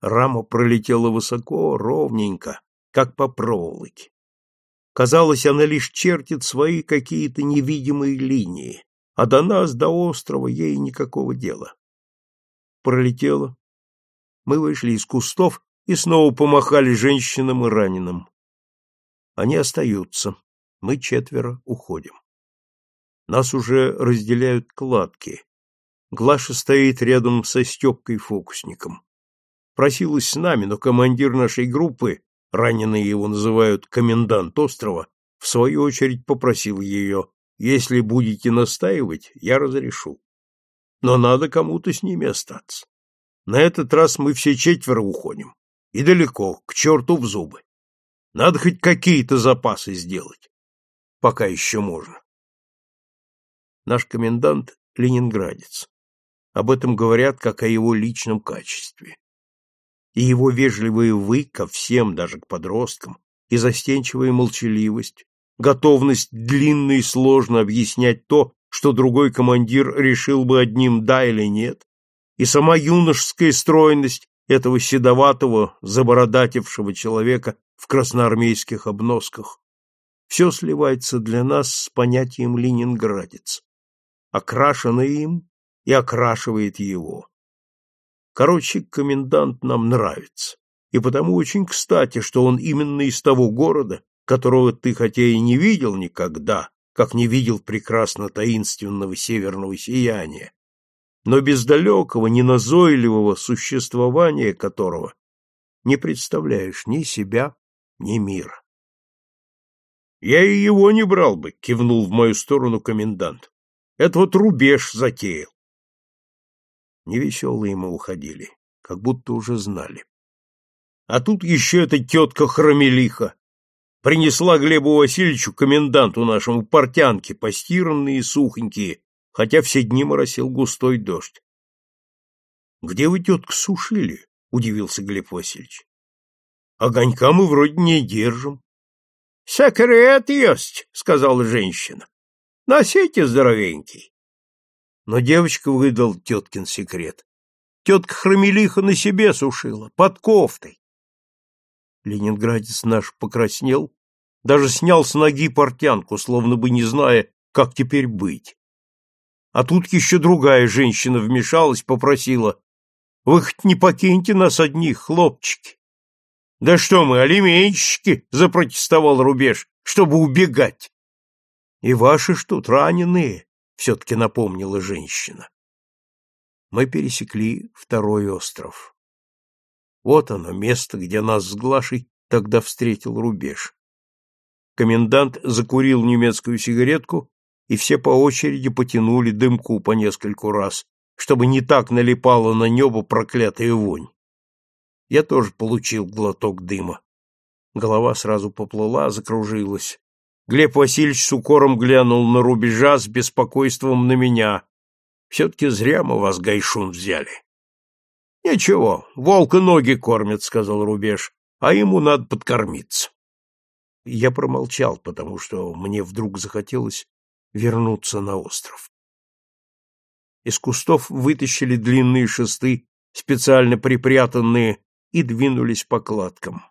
Рама пролетела высоко, ровненько, как по проволоке. Казалось, она лишь чертит свои какие-то невидимые линии, а до нас, до острова, ей никакого дела. Пролетела. Мы вышли из кустов и снова помахали женщинам и раненым. Они остаются. Мы четверо уходим. Нас уже разделяют кладки. Глаша стоит рядом со Степкой-фокусником. Просилась с нами, но командир нашей группы, раненые его называют комендант острова, в свою очередь попросил ее, если будете настаивать, я разрешу. Но надо кому-то с ними остаться. На этот раз мы все четверо уходим. И далеко, к черту в зубы. Надо хоть какие-то запасы сделать. Пока еще можно. Наш комендант — ленинградец. Об этом говорят как о его личном качестве. И его вежливые «вы» ко всем, даже к подросткам, и застенчивая молчаливость, готовность длинно и сложно объяснять то, что другой командир решил бы одним «да» или «нет», и сама юношеская стройность этого седоватого, забородатившего человека в красноармейских обносках, все сливается для нас с понятием «ленинградец» окрашено им и окрашивает его. Короче, комендант нам нравится, и потому очень кстати, что он именно из того города, которого ты хотя и не видел никогда, как не видел прекрасно таинственного северного сияния, но без далекого, неназойливого существования которого не представляешь ни себя, ни мира. Я и его не брал бы, кивнул в мою сторону комендант. Это вот рубеж затеял. Невеселые мы уходили, как будто уже знали. А тут еще эта тетка Хромелиха принесла Глебу Васильевичу, коменданту нашему, портянки, постиранные и сухонькие, хотя все дни моросил густой дождь. — Где вы, тетка, сушили? — удивился Глеб Васильевич. — Огонька мы вроде не держим. — Секрет есть, — сказала женщина. Носите здоровенький. Но девочка выдал теткин секрет. Тетка Хромелиха на себе сушила, под кофтой. Ленинградец наш покраснел, даже снял с ноги портянку, словно бы не зная, как теперь быть. А тут еще другая женщина вмешалась, попросила, «Вы хоть не покиньте нас одних, хлопчики!» «Да что мы, алименщики!» — запротестовал Рубеж, чтобы убегать. И ваши ж тут раненые, все-таки напомнила женщина. Мы пересекли второй остров. Вот оно, место, где нас с Глашей тогда встретил рубеж. Комендант закурил немецкую сигаретку, и все по очереди потянули дымку по нескольку раз, чтобы не так налипала на небо проклятая вонь. Я тоже получил глоток дыма. Голова сразу поплыла, закружилась. Глеб Васильевич с укором глянул на рубежа с беспокойством на меня. Все-таки зря мы вас, Гайшун, взяли. — Ничего, волка ноги кормят, — сказал рубеж, — а ему надо подкормиться. Я промолчал, потому что мне вдруг захотелось вернуться на остров. Из кустов вытащили длинные шесты, специально припрятанные, и двинулись по кладкам.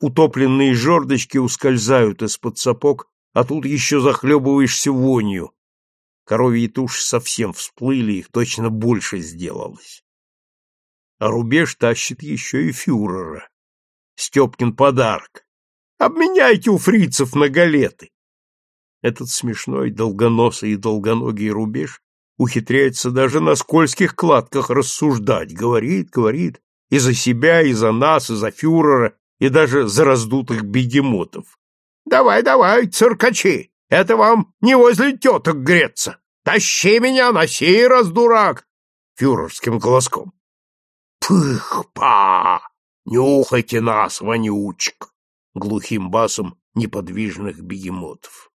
Утопленные жердочки ускользают из-под сапог, а тут еще захлебываешься вонью. Коровьи туши совсем всплыли, их точно больше сделалось. А рубеж тащит еще и фюрера. Степкин подарок. Обменяйте у фрицев на галеты. Этот смешной, долгоносый и долгоногий рубеж ухитряется даже на скользких кладках рассуждать, говорит, говорит, и за себя, и за нас, и за фюрера, и даже за раздутых бегемотов. «Давай, давай, циркачи, это вам не возле теток греться! Тащи меня на сей раз, дурак!» фюрерским голоском. «Пых-па! Нюхайте нас, вонючек!» глухим басом неподвижных бегемотов.